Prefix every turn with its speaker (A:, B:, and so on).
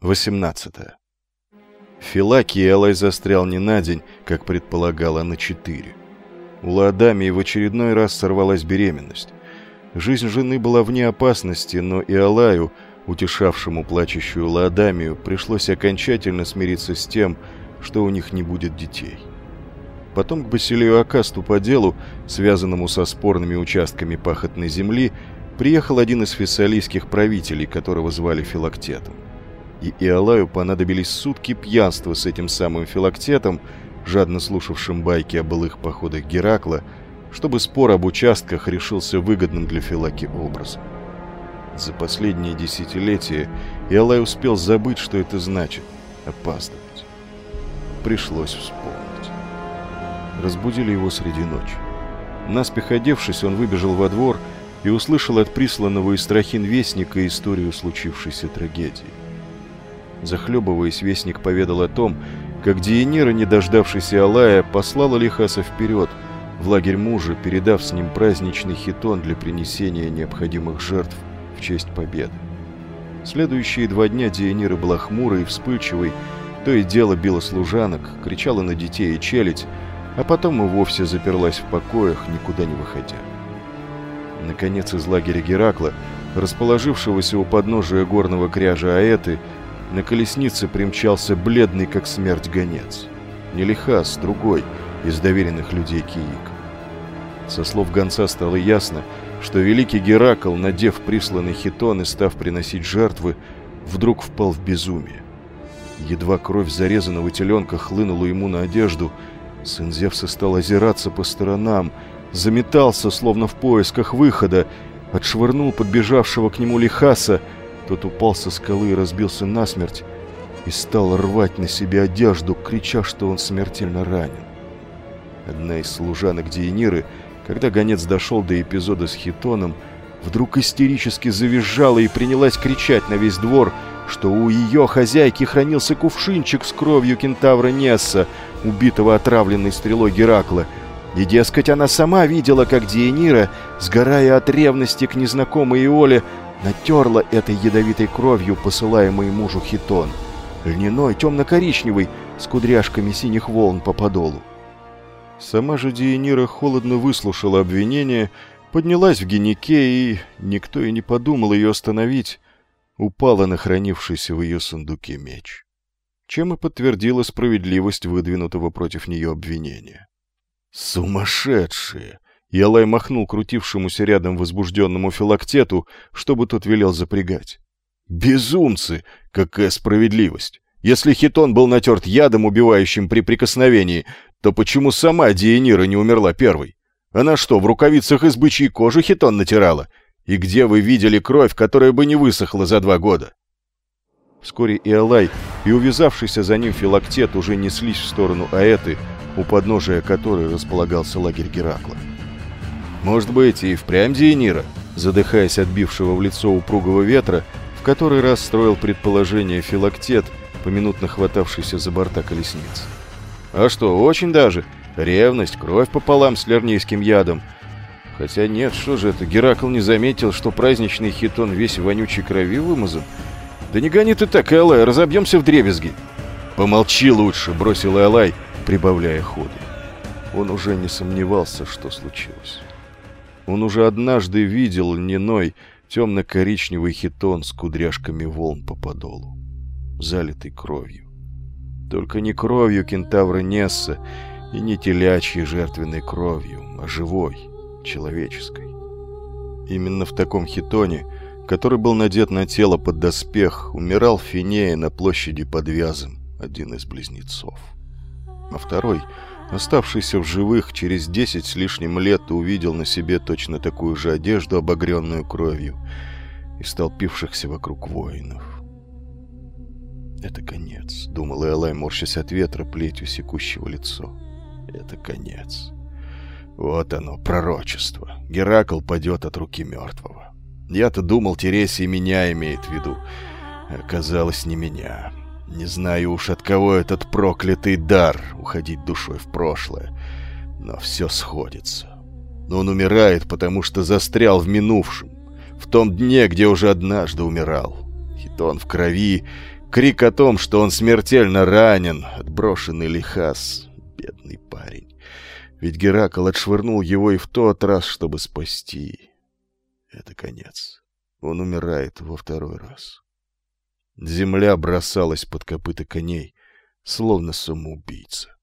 A: 18. В Филакии Элай застрял не на день, как предполагала, на четыре. У Ладамии в очередной раз сорвалась беременность. Жизнь жены была вне опасности, но и Алаю, утешавшему плачущую Ладамию, пришлось окончательно смириться с тем, что у них не будет детей. Потом к Басилию Акасту по делу, связанному со спорными участками пахотной земли, приехал один из фессалийских правителей, которого звали Филактетом и Иолаю понадобились сутки пьянства с этим самым филактетом, жадно слушавшим байки о былых походах Геракла, чтобы спор об участках решился выгодным для Филаки образом. За последние десятилетия Иолай успел забыть, что это значит — опаздывать. Пришлось вспомнить. Разбудили его среди ночи. Наспех одевшись, он выбежал во двор и услышал от присланного из Страхин вестника историю случившейся трагедии. Захлебываясь, вестник поведал о том, как Диенера, не дождавшийся Алая, послала Лихаса вперед, в лагерь мужа, передав с ним праздничный хитон для принесения необходимых жертв в честь победы. Следующие два дня Диенира была хмурой и вспыльчивой, то и дело била служанок, кричала на детей и челядь, а потом и вовсе заперлась в покоях, никуда не выходя. Наконец из лагеря Геракла, расположившегося у подножия горного кряжа Аэты, на колеснице примчался бледный, как смерть, гонец. Не Лихас, другой, из доверенных людей Киика. Со слов гонца стало ясно, что великий Геракл, надев присланный хитон и став приносить жертвы, вдруг впал в безумие. Едва кровь зарезанного теленка хлынула ему на одежду, сын Зевса стал озираться по сторонам, заметался, словно в поисках выхода, отшвырнул подбежавшего к нему Лихаса — тот упал со скалы и разбился насмерть и стал рвать на себе одежду, крича, что он смертельно ранен. Одна из служанок Диениры, когда гонец дошел до эпизода с Хитоном, вдруг истерически завизжала и принялась кричать на весь двор, что у ее хозяйки хранился кувшинчик с кровью кентавра Несса, убитого отравленной стрелой Геракла, и, дескать, она сама видела, как Диенира, сгорая от ревности к незнакомой Иоле, натерла этой ядовитой кровью посылаемый мужу хитон. Льняной, темно-коричневый, с кудряшками синих волн по подолу. Сама же Диенира холодно выслушала обвинение, поднялась в генике и, никто и не подумал ее остановить, упала на хранившийся в ее сундуке меч. Чем и подтвердила справедливость выдвинутого против нее обвинения. «Сумасшедшие!» Ялай махнул крутившемуся рядом возбужденному филактету, чтобы тот велел запрягать. «Безумцы! Какая справедливость! Если хитон был натерт ядом, убивающим при прикосновении, то почему сама Диенира не умерла первой? Она что, в рукавицах из бычьей кожи хитон натирала? И где вы видели кровь, которая бы не высохла за два года?» Вскоре и Алай, и увязавшийся за ним филактет уже неслись в сторону Аэты, у подножия которой располагался лагерь Геракла. Может быть, и впрямь Диенира, задыхаясь от бившего в лицо упругого ветра, в который раз строил предположение филактет, поминутно хватавшийся за борта колесниц. А что, очень даже. Ревность, кровь пополам с лернейским ядом. Хотя нет, что же это, Геракл не заметил, что праздничный хитон весь вонючей крови вымазан? Да не гони ты так, Элай, разобьемся в дребезги. Помолчи лучше, бросил Элай, прибавляя ходу. Он уже не сомневался, что случилось. Он уже однажды видел льняной темно-коричневый хитон с кудряшками волн по подолу, залитый кровью. Только не кровью кентавра Несса и не телячьей жертвенной кровью, а живой, человеческой. Именно в таком хитоне, который был надет на тело под доспех, умирал Финея на площади под Вязом, один из близнецов. А второй — Оставшийся в живых через десять с лишним лет увидел на себе точно такую же одежду, обогренную кровью, и столпившихся вокруг воинов. «Это конец», — думал Элай, морщась от ветра, плетью секущего лицо. «Это конец. Вот оно, пророчество. Геракл падет от руки мертвого. Я-то думал, Тересия меня имеет в виду. Оказалось, не меня». Не знаю уж от кого этот проклятый дар уходить душой в прошлое, но все сходится. Но он умирает, потому что застрял в минувшем, в том дне, где уже однажды умирал. Хитон в крови, Крик о том, что он смертельно ранен, отброшенный Лихас, бедный парень. Ведь Геракл отшвырнул его и в тот раз, чтобы спасти. Это конец. Он умирает во второй раз. Земля бросалась под копыта коней, словно самоубийца.